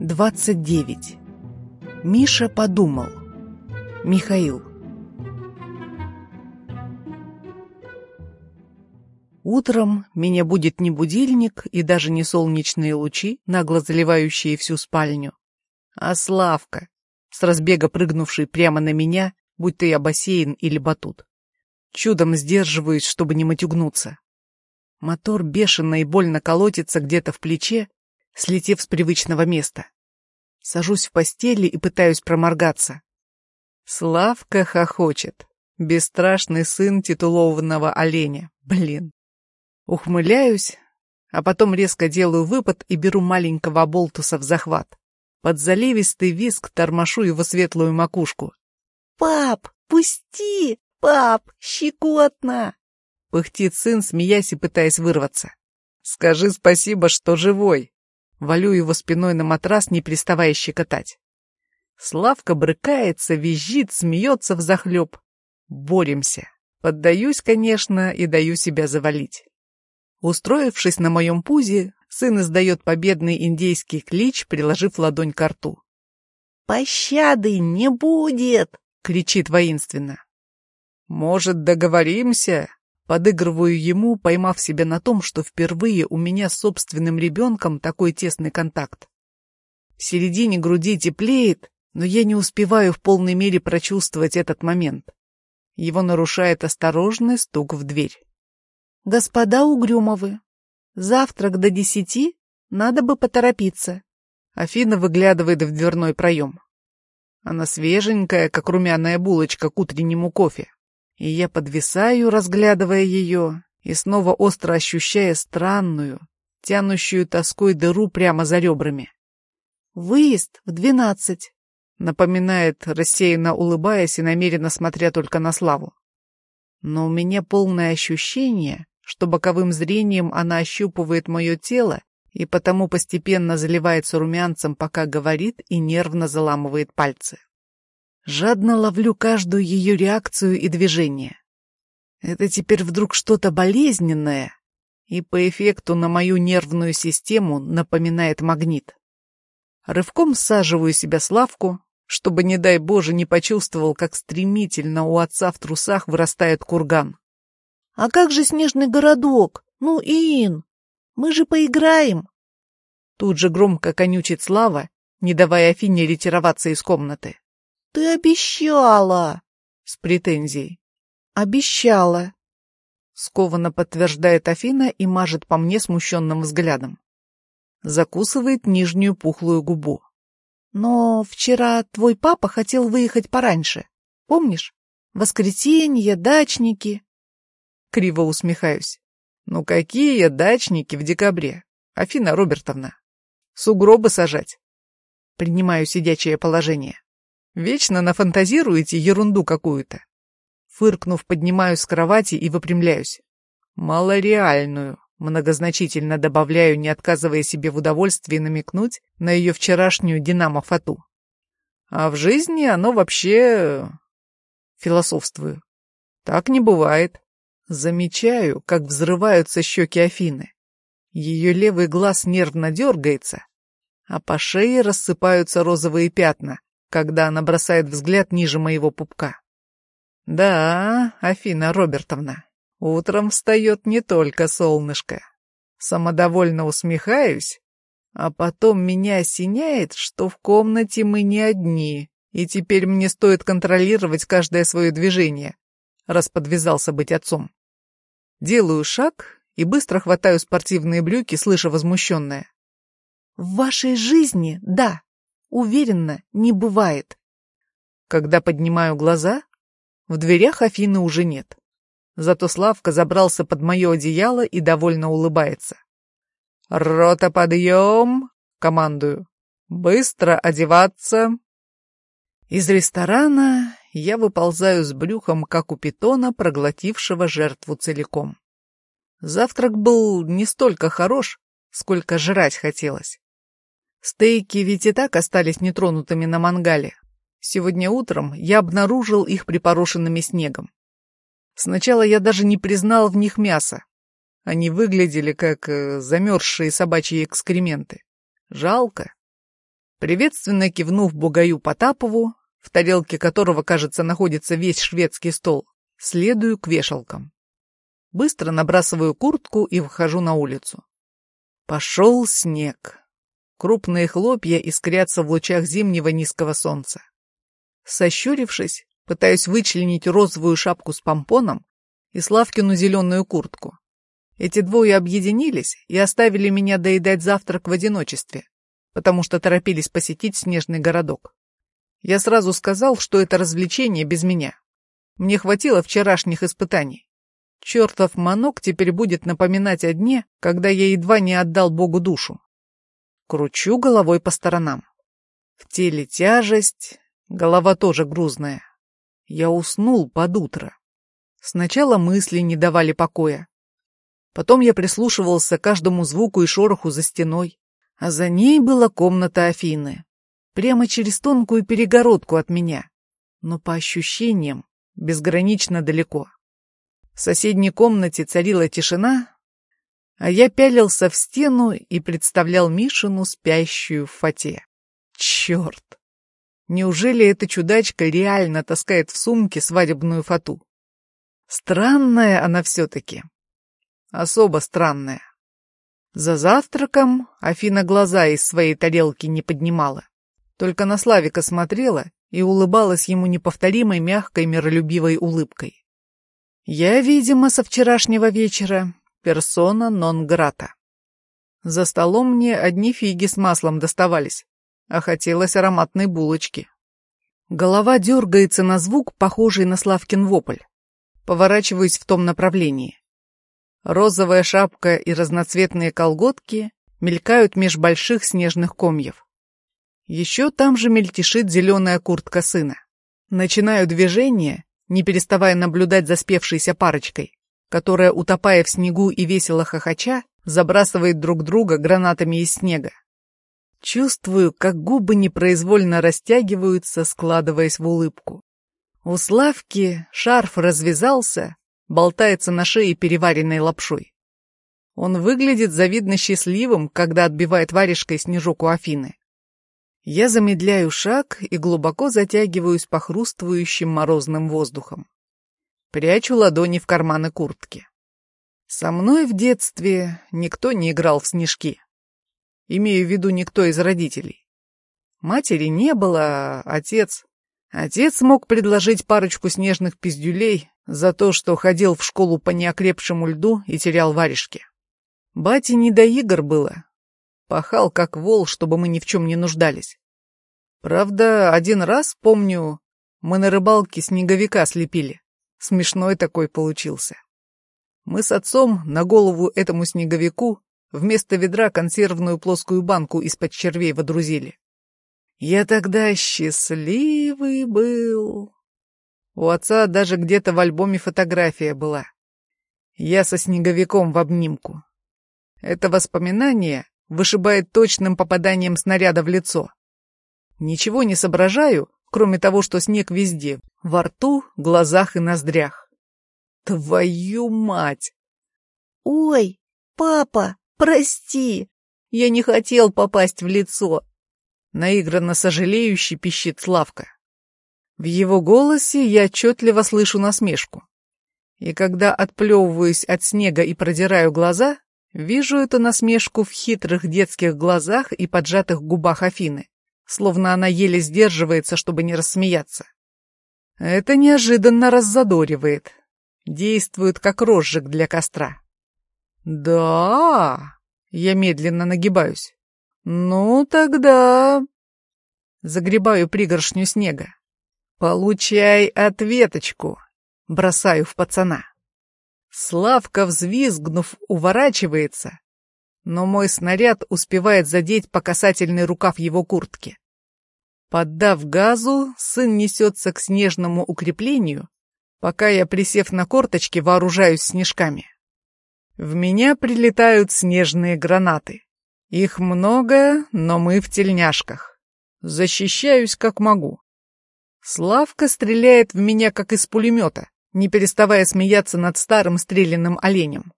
Двадцать девять. Миша подумал. Михаил. Утром меня будет не будильник и даже не солнечные лучи, нагло заливающие всю спальню, а Славка, с разбега прыгнувший прямо на меня, будь то я бассейн или батут. Чудом сдерживаюсь, чтобы не матюгнуться. Мотор бешено и больно колотится где-то в плече, слетев с привычного места. Сажусь в постели и пытаюсь проморгаться. Славка хохочет. Бесстрашный сын титулованного оленя. Блин. Ухмыляюсь, а потом резко делаю выпад и беру маленького болтуса в захват. Под заливистый виск тормошу его светлую макушку. «Пап, пусти! Пап, щекотно!» Пыхтит сын, смеясь и пытаясь вырваться. «Скажи спасибо, что живой!» Валю его спиной на матрас, не переставая щекотать. Славка брыкается, визжит, смеется взахлеб. Боремся. Поддаюсь, конечно, и даю себя завалить. Устроившись на моем пузе, сын издает победный индейский клич, приложив ладонь к рту. «Пощады не будет!» — кричит воинственно. «Может, договоримся?» Подыгрываю ему, поймав себя на том, что впервые у меня с собственным ребенком такой тесный контакт. В середине груди теплеет, но я не успеваю в полной мере прочувствовать этот момент. Его нарушает осторожный стук в дверь. «Господа Угрюмовы, завтрак до десяти, надо бы поторопиться». Афина выглядывает в дверной проем. Она свеженькая, как румяная булочка к утреннему кофе. И я подвисаю, разглядывая ее, и снова остро ощущая странную, тянущую тоской дыру прямо за ребрами. «Выезд в двенадцать», — напоминает, рассеянно улыбаясь и намеренно смотря только на Славу. Но у меня полное ощущение, что боковым зрением она ощупывает мое тело и потому постепенно заливается румянцем, пока говорит и нервно заламывает пальцы. Жадно ловлю каждую ее реакцию и движение. Это теперь вдруг что-то болезненное и по эффекту на мою нервную систему напоминает магнит. Рывком саживаю себя Славку, чтобы, не дай Боже, не почувствовал, как стремительно у отца в трусах вырастает курган. «А как же снежный городок? Ну, Ин, мы же поиграем!» Тут же громко конючит Слава, не давая Афине ретироваться из комнаты. «Ты обещала!» С претензией. «Обещала!» Скованно подтверждает Афина и мажет по мне смущенным взглядом. Закусывает нижнюю пухлую губу. «Но вчера твой папа хотел выехать пораньше. Помнишь? Воскресенье, дачники. Криво усмехаюсь. Ну какие дачники в декабре? Афина Робертовна. Сугробы сажать. Принимаю сидячее положение. Вечно нафантазируете ерунду какую-то. Фыркнув, поднимаюсь с кровати и выпрямляюсь. Малореальную. Многозначительно добавляю, не отказывая себе в удовольствии намекнуть на ее вчерашнюю динамо-фату. А в жизни оно вообще... Философствую. Так не бывает. Замечаю, как взрываются щеки Афины. Ее левый глаз нервно дергается, а по шее рассыпаются розовые пятна, когда она бросает взгляд ниже моего пупка. Да, Афина Робертовна, утром встает не только солнышко. Самодовольно усмехаюсь, а потом меня осеняет, что в комнате мы не одни, и теперь мне стоит контролировать каждое свое движение, раз подвязался быть отцом. Делаю шаг и быстро хватаю спортивные брюки, слыша возмущенное. «В вашей жизни, да, уверенно, не бывает». Когда поднимаю глаза, в дверях Афины уже нет. Зато Славка забрался под мое одеяло и довольно улыбается. «Рота, подъем!» — командую. «Быстро одеваться!» Из ресторана я выползаю с брюхом, как у питона, проглотившего жертву целиком. Завтрак был не столько хорош, сколько жрать хотелось. Стейки ведь и так остались нетронутыми на мангале. Сегодня утром я обнаружил их припорошенными снегом. Сначала я даже не признал в них мясо. Они выглядели как э, замерзшие собачьи экскременты. Жалко. Приветственно кивнув Бугаю Потапову, в тарелке которого, кажется, находится весь шведский стол, следую к вешалкам. Быстро набрасываю куртку и выхожу на улицу. Пошел снег. Крупные хлопья искрятся в лучах зимнего низкого солнца. Сощурившись, пытаюсь вычленить розовую шапку с помпоном и Славкину зеленую куртку. Эти двое объединились и оставили меня доедать завтрак в одиночестве, потому что торопились посетить снежный городок. Я сразу сказал, что это развлечение без меня. Мне хватило вчерашних испытаний. Чертов манок теперь будет напоминать о дне, когда я едва не отдал Богу душу. Кручу головой по сторонам. В теле тяжесть, голова тоже грузная. Я уснул под утро. Сначала мысли не давали покоя. Потом я прислушивался к каждому звуку и шороху за стеной, а за ней была комната Афины. Прямо через тонкую перегородку от меня, но по ощущениям безгранично далеко. В соседней комнате царила тишина, а я пялился в стену и представлял Мишину, спящую в фате. Черт! Неужели эта чудачка реально таскает в сумке свадебную фату? Странная она все-таки. Особо странная. За завтраком Афина глаза из своей тарелки не поднимала. Только на Славика смотрела и улыбалась ему неповторимой мягкой миролюбивой улыбкой. Я, видимо, со вчерашнего вечера персона нон-грата. За столом мне одни фиги с маслом доставались, а хотелось ароматной булочки. Голова дергается на звук, похожий на Славкин вопль. Поворачиваюсь в том направлении. Розовая шапка и разноцветные колготки мелькают меж больших снежных комьев. Еще там же мельтешит зеленая куртка сына. Начинаю движение, не переставая наблюдать за спевшейся парочкой, которая, утопая в снегу и весело хохоча, забрасывает друг друга гранатами из снега. Чувствую, как губы непроизвольно растягиваются, складываясь в улыбку. У Славки шарф развязался, болтается на шее переваренной лапшой. Он выглядит завидно счастливым, когда отбивает варежкой снежок у Афины. Я замедляю шаг и глубоко затягиваюсь похрустывающим морозным воздухом. Прячу ладони в карманы куртки. Со мной в детстве никто не играл в снежки. Имею в виду никто из родителей. Матери не было, а отец... Отец мог предложить парочку снежных пиздюлей за то, что ходил в школу по неокрепшему льду и терял варежки. Бате не до игр было, Пахал, как вол, чтобы мы ни в чем не нуждались. Правда, один раз, помню, мы на рыбалке снеговика слепили. Смешной такой получился. Мы с отцом на голову этому снеговику вместо ведра консервную плоскую банку из-под червей водрузили. Я тогда счастливый был. У отца даже где-то в альбоме фотография была. Я со снеговиком в обнимку. Это воспоминание вышибает точным попаданием снаряда в лицо. Ничего не соображаю, кроме того, что снег везде, во рту, глазах и ноздрях. Твою мать! Ой, папа, прости, я не хотел попасть в лицо. Наигранно сожалеющий пищит Славка. В его голосе я отчетливо слышу насмешку. И когда отплевываюсь от снега и продираю глаза, Вижу эту насмешку в хитрых детских глазах и поджатых губах Афины, словно она еле сдерживается, чтобы не рассмеяться. Это неожиданно раззадоривает. Действует как розжиг для костра. Да, я медленно нагибаюсь. Ну тогда... Загребаю пригоршню снега. Получай ответочку. Бросаю в пацана. Славка, взвизгнув, уворачивается, но мой снаряд успевает задеть по касательный рукав его куртки. Поддав газу, сын несется к снежному укреплению, пока я, присев на корточки, вооружаюсь снежками. В меня прилетают снежные гранаты. Их много, но мы в тельняшках. Защищаюсь как могу. Славка стреляет в меня, как из пулемета не переставая смеяться над старым стрелянным оленем.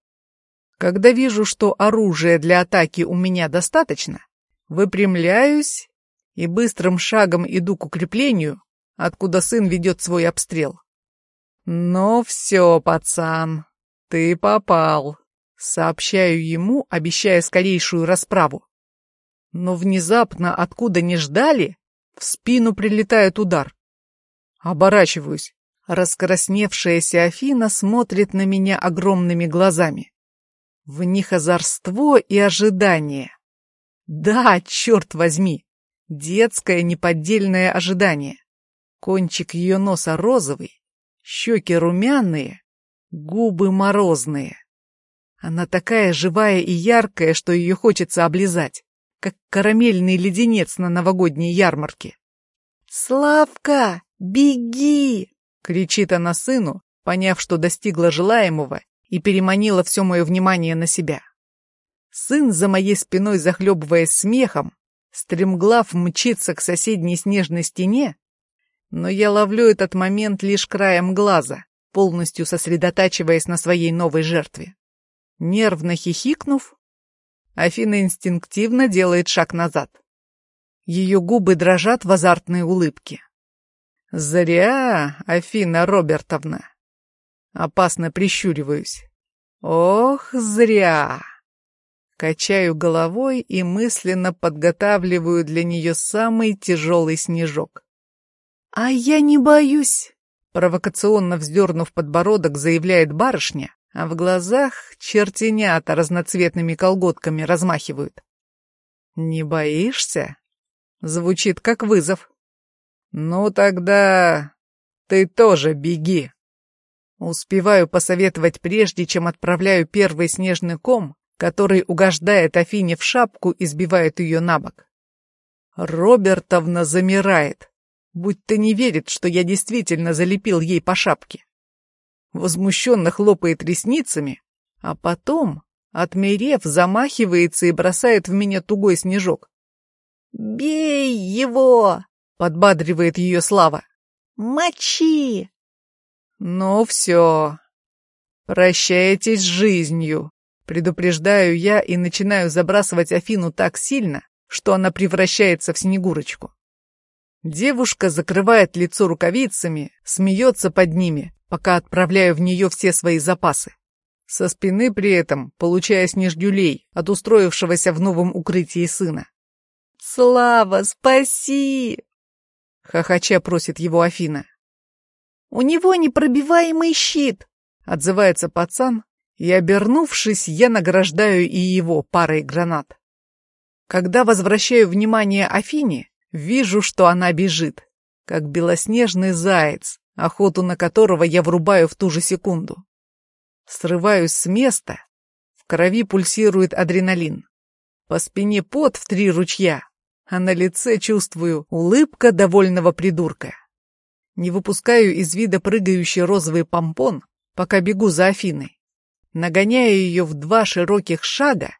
Когда вижу, что оружия для атаки у меня достаточно, выпрямляюсь и быстрым шагом иду к укреплению, откуда сын ведет свой обстрел. «Ну все, пацан, ты попал», — сообщаю ему, обещая скорейшую расправу. Но внезапно, откуда не ждали, в спину прилетает удар. Оборачиваюсь. Раскрасневшаяся Афина смотрит на меня огромными глазами. В них озорство и ожидание. Да, черт возьми, детское неподдельное ожидание. Кончик ее носа розовый, щеки румяные, губы морозные. Она такая живая и яркая, что ее хочется облизать, как карамельный леденец на новогодней ярмарке. «Славка, беги!» — кричит она сыну, поняв, что достигла желаемого и переманила все мое внимание на себя. Сын за моей спиной, захлебываясь смехом, стремглав мчится к соседней снежной стене, но я ловлю этот момент лишь краем глаза, полностью сосредотачиваясь на своей новой жертве. Нервно хихикнув, Афина инстинктивно делает шаг назад. Ее губы дрожат в азартной улыбке. «Зря, Афина Робертовна!» Опасно прищуриваюсь. «Ох, зря!» Качаю головой и мысленно подготавливаю для нее самый тяжелый снежок. «А я не боюсь!» Провокационно вздернув подбородок, заявляет барышня, а в глазах чертенята разноцветными колготками размахивают. «Не боишься?» Звучит как вызов. «Ну тогда ты тоже беги». Успеваю посоветовать прежде, чем отправляю первый снежный ком, который угождает Афине в шапку и сбивает ее на бок. Робертовна замирает, будто не верит, что я действительно залепил ей по шапке. Возмущенно хлопает ресницами, а потом, отмерев, замахивается и бросает в меня тугой снежок. «Бей его!» — подбадривает ее Слава. «Мочи!» «Ну все, прощайтесь с жизнью», Предупреждаю я и начинаю забрасывать Афину так сильно, что она превращается в Снегурочку. Девушка закрывает лицо рукавицами, смеется под ними, пока отправляю в нее все свои запасы. Со спины при этом получая снеждюлей от устроившегося в новом укрытии сына. «Слава, спаси!» — хохоча просит его Афина. «У него непробиваемый щит!» — отзывается пацан, и, обернувшись, я награждаю и его парой гранат. Когда возвращаю внимание Афине, вижу, что она бежит, как белоснежный заяц, охоту на которого я врубаю в ту же секунду. Срываюсь с места, в крови пульсирует адреналин. По спине пот в три ручья, а на лице чувствую улыбка довольного придурка. Не выпускаю из вида прыгающий розовый помпон, пока бегу за Афиной нагоняю ее в два широких шага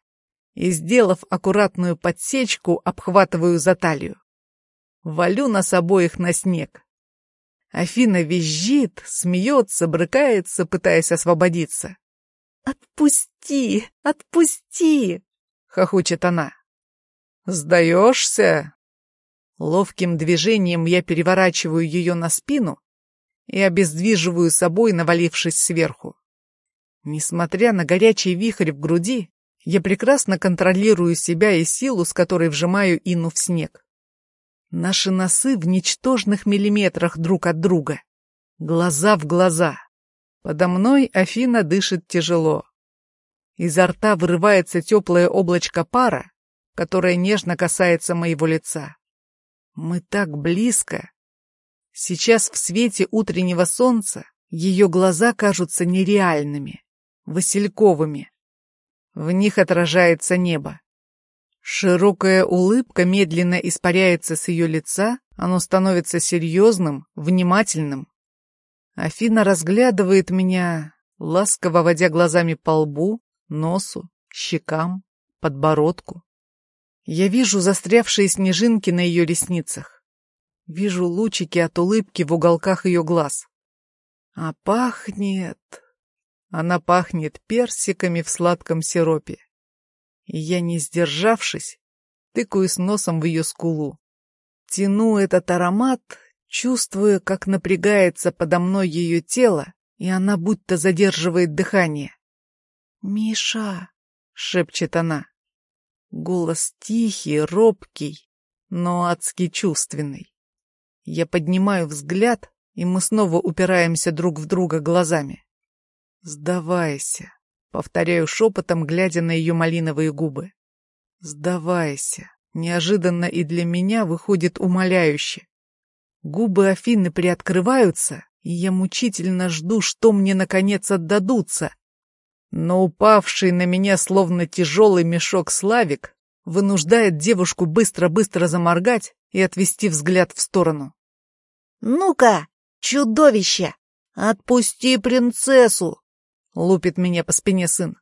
и, сделав аккуратную подсечку, обхватываю за талию. Валю нас обоих на снег. Афина визжит, смеется, брыкается, пытаясь освободиться. «Отпусти! Отпусти!» — хохочет она. «Сдаешься?» Ловким движением я переворачиваю ее на спину и обездвиживаю собой, навалившись сверху. Несмотря на горячий вихрь в груди, я прекрасно контролирую себя и силу, с которой вжимаю Ину в снег. Наши носы в ничтожных миллиметрах друг от друга. Глаза в глаза. Подо мной Афина дышит тяжело. Изо рта вырывается теплое облачко пара, которое нежно касается моего лица. Мы так близко. Сейчас в свете утреннего солнца ее глаза кажутся нереальными васильковыми. В них отражается небо. Широкая улыбка медленно испаряется с ее лица, оно становится серьезным, внимательным. Афина разглядывает меня, ласково водя глазами по лбу, носу, щекам, подбородку. Я вижу застрявшие снежинки на ее ресницах. Вижу лучики от улыбки в уголках ее глаз. А пахнет... Она пахнет персиками в сладком сиропе. И я, не сдержавшись, тыкаюсь носом в ее скулу. Тяну этот аромат, чувствуя, как напрягается подо мной ее тело, и она будто задерживает дыхание. «Миша!» — шепчет она. Голос тихий, робкий, но адски чувственный. Я поднимаю взгляд, и мы снова упираемся друг в друга глазами. «Сдавайся», — повторяю шепотом, глядя на ее малиновые губы. «Сдавайся». Неожиданно и для меня выходит умоляюще. Губы Афины приоткрываются, и я мучительно жду, что мне наконец отдадутся. Но упавший на меня словно тяжелый мешок Славик вынуждает девушку быстро-быстро заморгать и отвести взгляд в сторону. «Ну-ка, чудовище, отпусти принцессу!» — лупит меня по спине сын.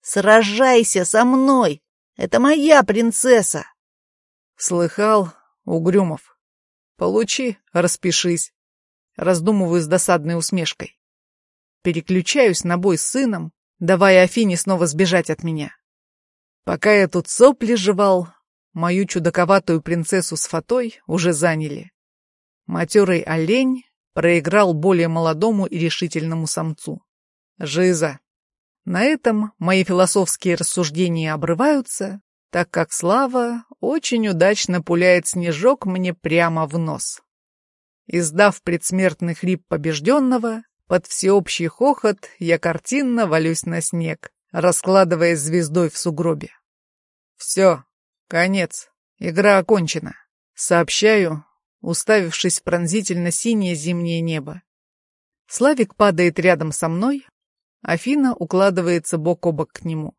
«Сражайся со мной! Это моя принцесса!» Слыхал, Угрюмов. Получи, распишись. Раздумываю с досадной усмешкой. Переключаюсь на бой с сыном, давая Афине снова сбежать от меня. Пока я тут сопли жевал, мою чудаковатую принцессу с фатой уже заняли. Матерый олень проиграл более молодому и решительному самцу. Жиза. На этом мои философские рассуждения обрываются, так как Слава очень удачно пуляет снежок мне прямо в нос. Издав предсмертный хрип побежденного, под всеобщий хохот я картинно валюсь на снег, раскладываясь звездой в сугробе. Все, конец, игра окончена. Сообщаю, уставившись пронзительно синее зимнее небо. Славик падает рядом со мной, Афина укладывается бок о бок к нему.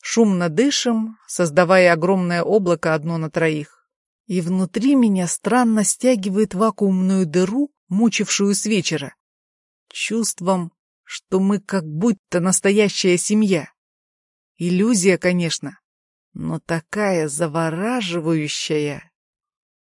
Шумно дышим, создавая огромное облако одно на троих. И внутри меня странно стягивает вакуумную дыру, мучившую с вечера. Чувством, что мы как будто настоящая семья. Иллюзия, конечно, но такая завораживающая.